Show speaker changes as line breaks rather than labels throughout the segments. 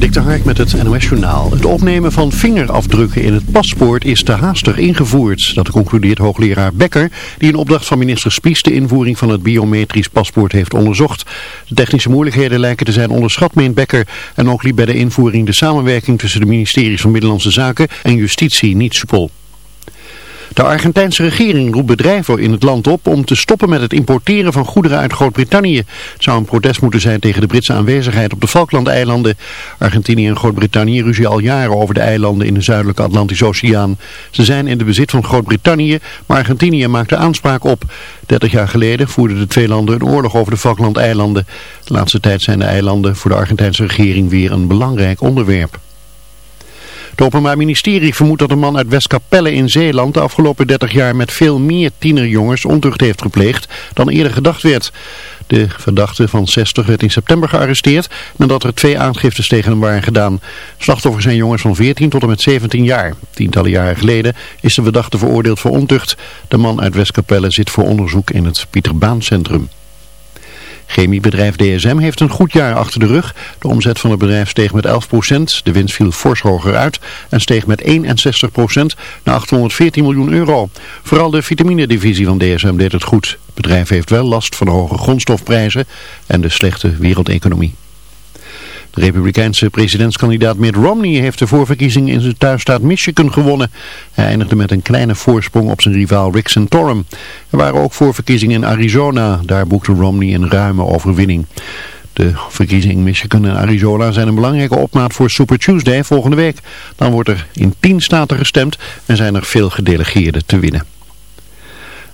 Dik de Hark met het NOS Journaal. Het opnemen van vingerafdrukken in het paspoort is te haastig ingevoerd. Dat concludeert hoogleraar Becker, die in opdracht van minister Spies de invoering van het biometrisch paspoort heeft onderzocht. De technische moeilijkheden lijken te zijn onderschat, meent Becker. En ook liep bij de invoering de samenwerking tussen de ministeries van Binnenlandse Zaken en Justitie niet soepel. De Argentijnse regering roept bedrijven in het land op om te stoppen met het importeren van goederen uit Groot-Brittannië. Het zou een protest moeten zijn tegen de Britse aanwezigheid op de Falklandeilanden. Argentinië en Groot-Brittannië ruzie al jaren over de eilanden in de zuidelijke Atlantische Oceaan. Ze zijn in de bezit van Groot-Brittannië, maar Argentinië maakte aanspraak op. 30 jaar geleden voerden de twee landen een oorlog over de Falklandeilanden. De laatste tijd zijn de eilanden voor de Argentijnse regering weer een belangrijk onderwerp. Het Openbaar Ministerie vermoedt dat een man uit Westkapelle in Zeeland de afgelopen 30 jaar met veel meer tienerjongens ontucht heeft gepleegd dan eerder gedacht werd. De verdachte van 60 werd in september gearresteerd nadat er twee aangiftes tegen hem waren gedaan. Slachtoffers zijn jongens van 14 tot en met 17 jaar. Tientallen jaren geleden is de verdachte veroordeeld voor ontucht. De man uit Westkapelle zit voor onderzoek in het Pieterbaancentrum. Chemiebedrijf DSM heeft een goed jaar achter de rug. De omzet van het bedrijf steeg met 11%, de winst viel fors hoger uit en steeg met 61% naar 814 miljoen euro. Vooral de vitamine-divisie van DSM deed het goed. Het bedrijf heeft wel last van de hoge grondstofprijzen en de slechte wereldeconomie. De republikeinse presidentskandidaat Mitt Romney heeft de voorverkiezingen in zijn thuisstaat Michigan gewonnen. Hij eindigde met een kleine voorsprong op zijn rivaal Rick Santorum. Er waren ook voorverkiezingen in Arizona. Daar boekte Romney een ruime overwinning. De verkiezingen in Michigan en Arizona zijn een belangrijke opmaat voor Super Tuesday volgende week. Dan wordt er in tien staten gestemd en zijn er veel gedelegeerden te winnen.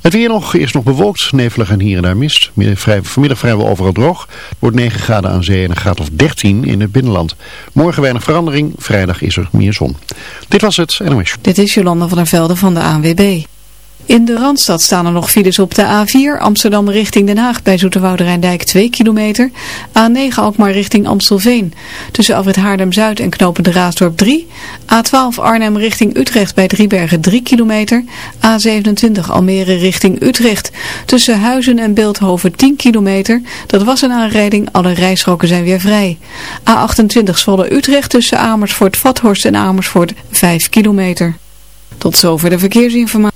Het weer nog is nog bewolkt, nevelig en hier en daar mist. Vanmiddag vrijwel overal droog. Wordt 9 graden aan zee en een graad of 13 in het binnenland. Morgen weinig verandering, vrijdag is er meer zon. Dit was het NOS.
Dit is Jolanda van der Velde van de ANWB. In de Randstad staan er nog files op de A4 Amsterdam richting Den Haag bij Zoeterwoude Rijndijk 2 kilometer. A9 Alkmaar richting Amstelveen tussen Afrit Haardem-Zuid en Knopende Raasdorp 3. A12 Arnhem richting Utrecht bij Driebergen 3 kilometer. A27 Almere richting Utrecht tussen Huizen en Beeldhoven 10 kilometer. Dat was een aanrijding, alle rijstroken zijn weer vrij. A28 Zwolle Utrecht tussen Amersfoort, Vathorst en Amersfoort 5 kilometer. Tot zover de verkeersinformatie.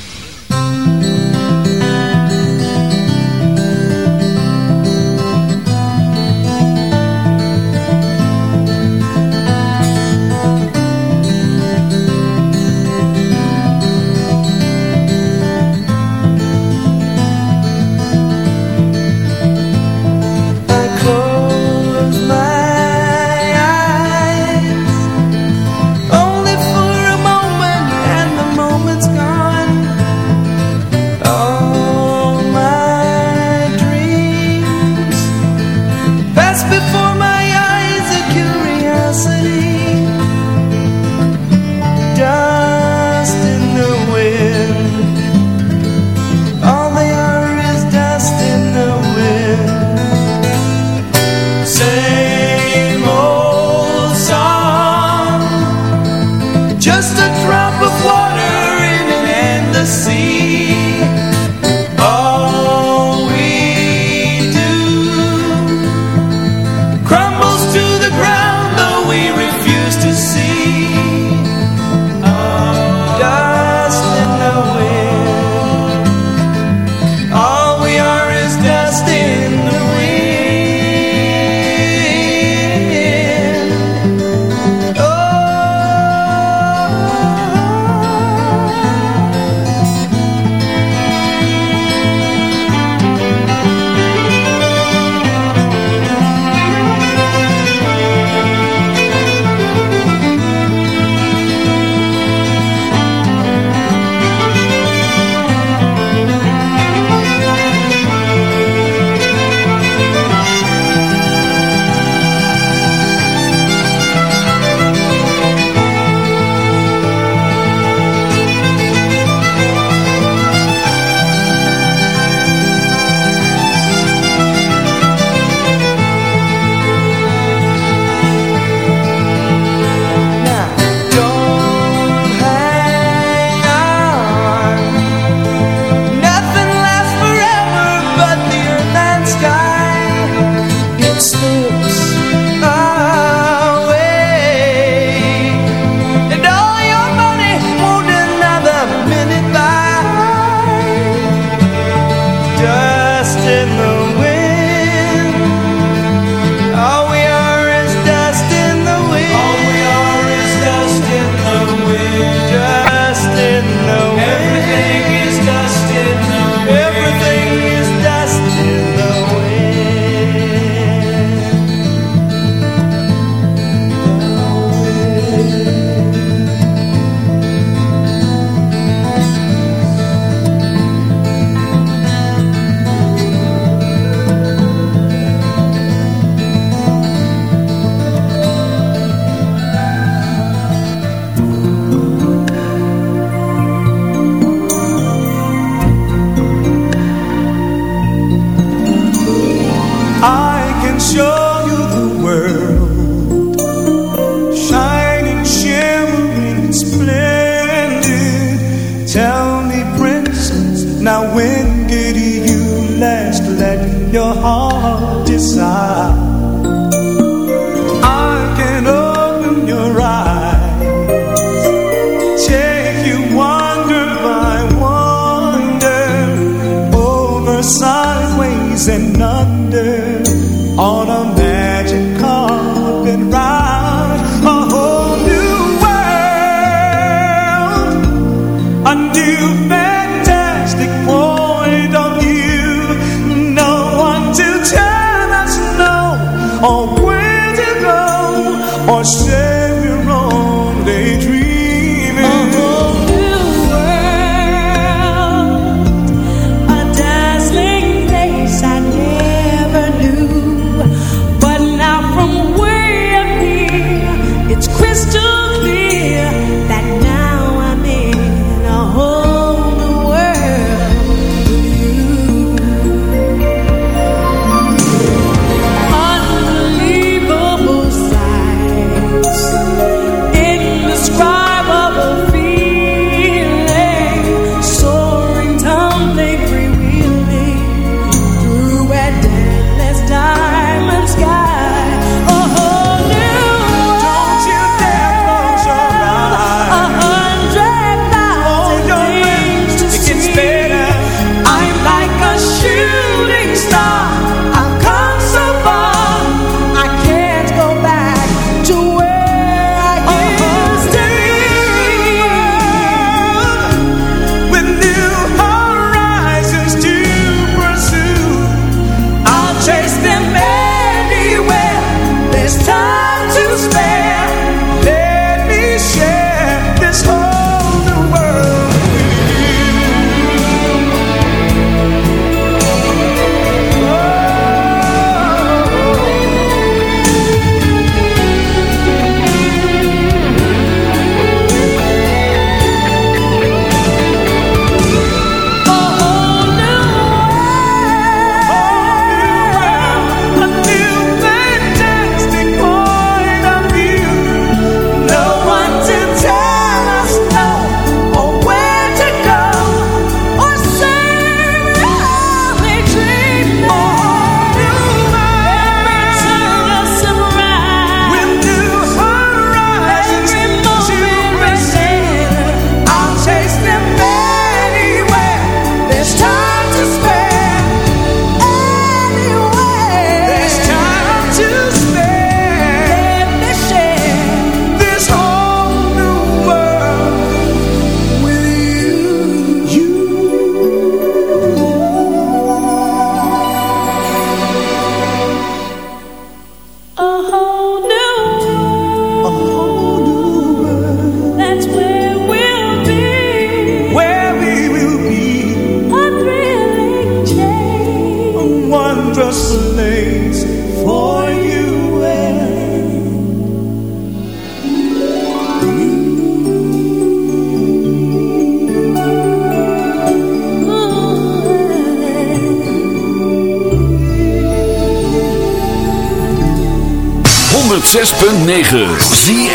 106.9 Zie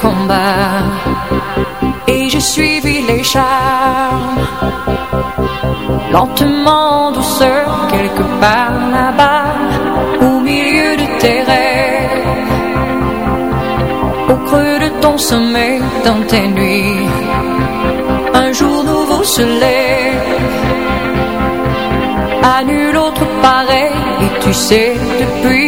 combat. Et j'ai suivi les charmes, lentement, douceur, quelque part là-bas, au milieu de tes rêves, au creux de ton sommeil, dans tes nuits. Un jour nouveau se lève, à nul autre pareil, et tu sais depuis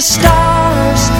The stars,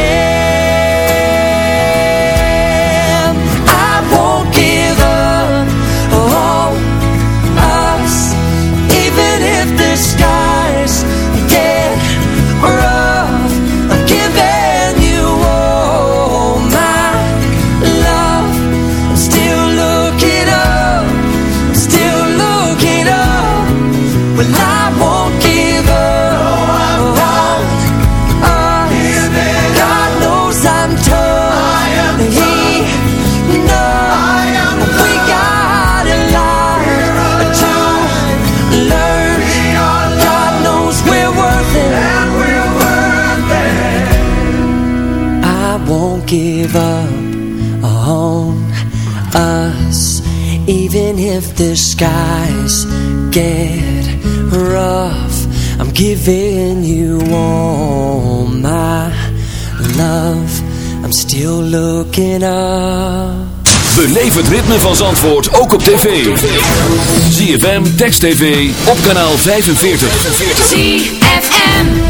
get rough I'm giving you all my love I'm still looking up
Beleef het ritme van Zandvoort ook op tv. ZFM, Text TV, op kanaal 45.
ZFM.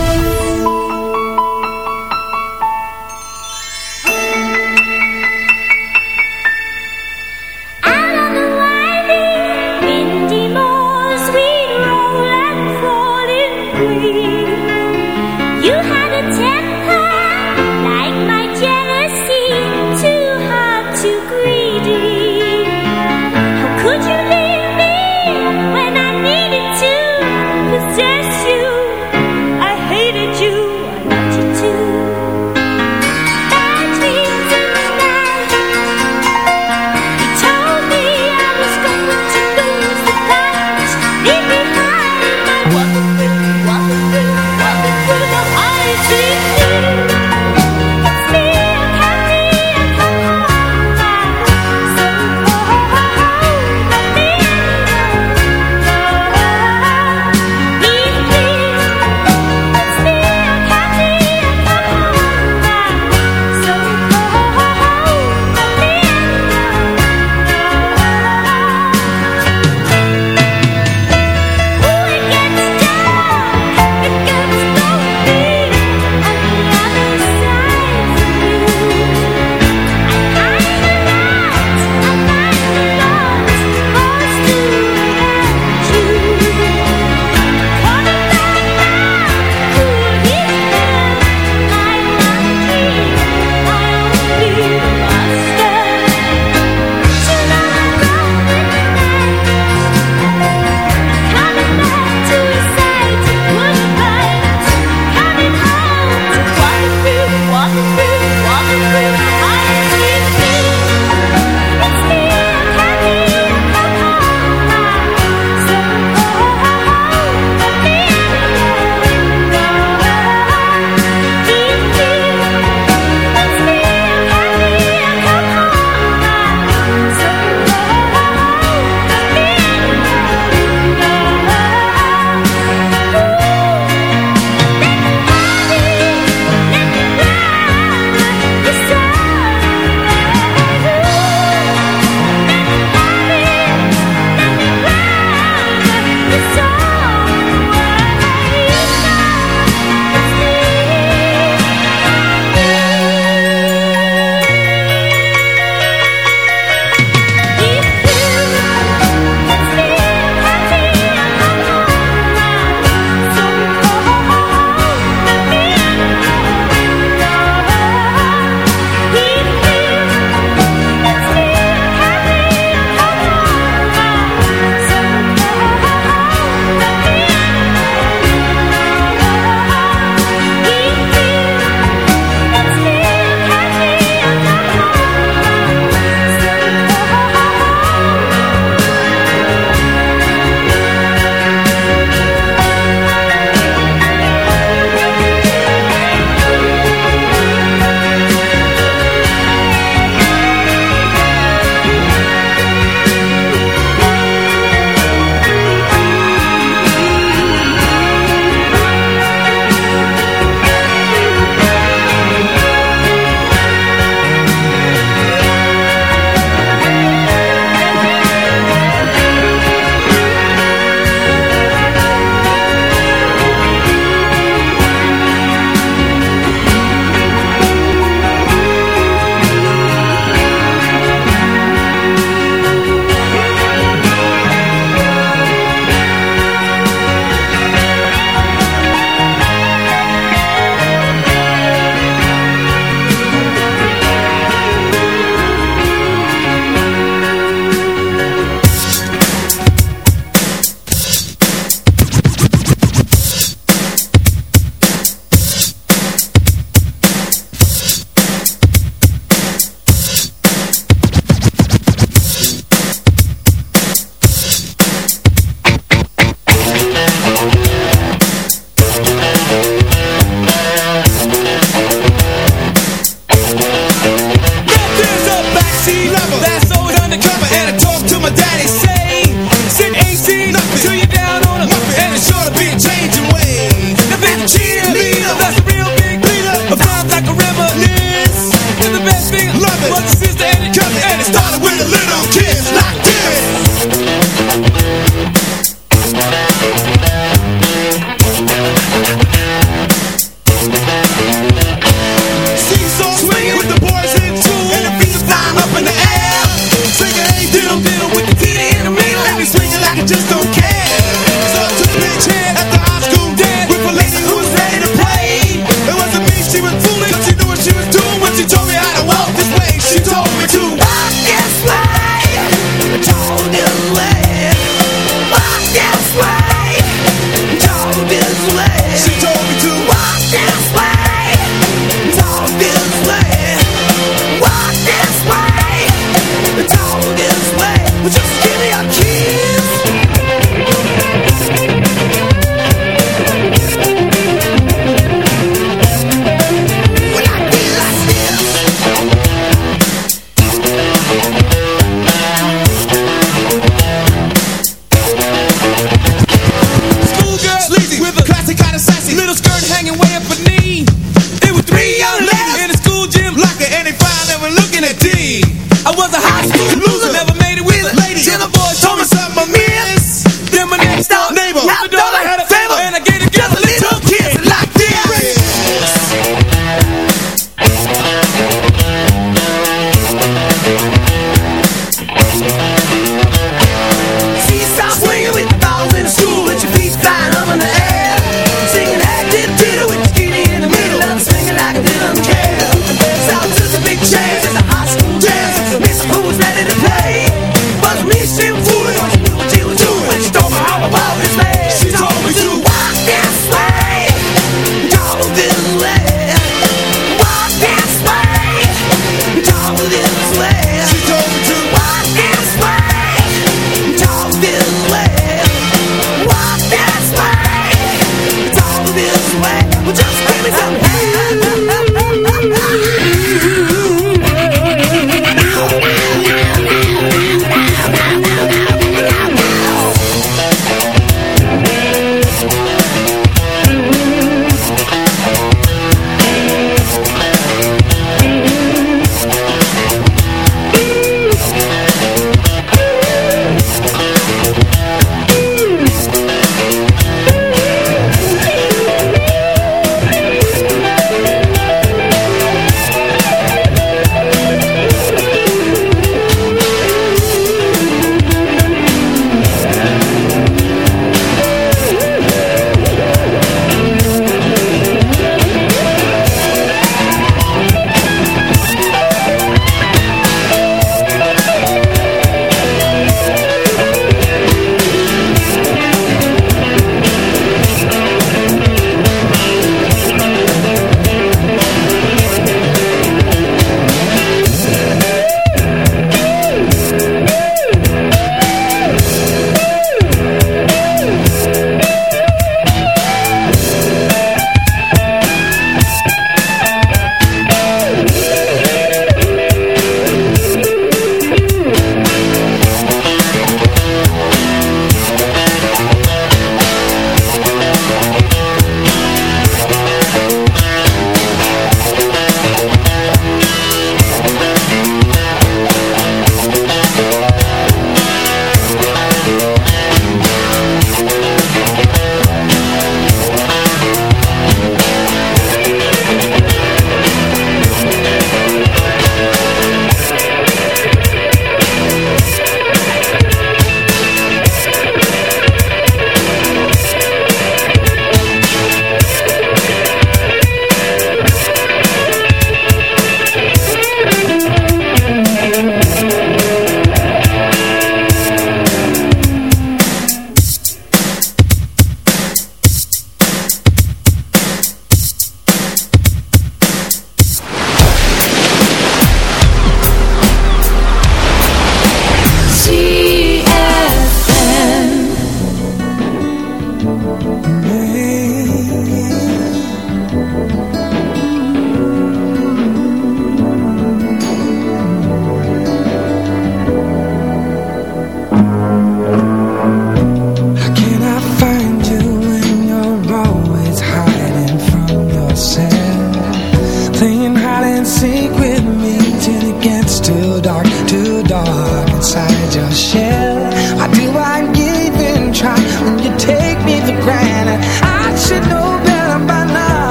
We're
just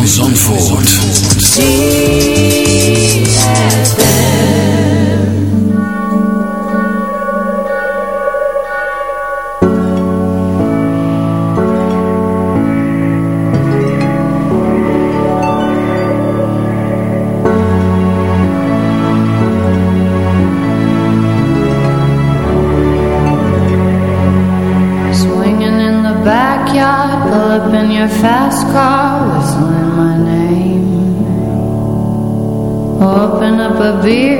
van Zandvoort.
de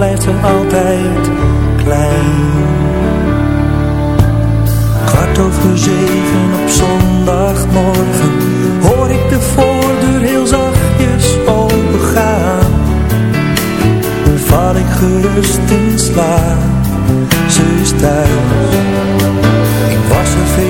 blijft ze altijd klein. Kwart over zeven op zondagmorgen hoor ik de voordeur heel zachtjes opengaan. Dan val ik gerust in slaap, ze is thuis. Ik was er veel